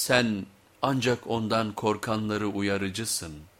Sen ancak ondan korkanları uyarıcısın.''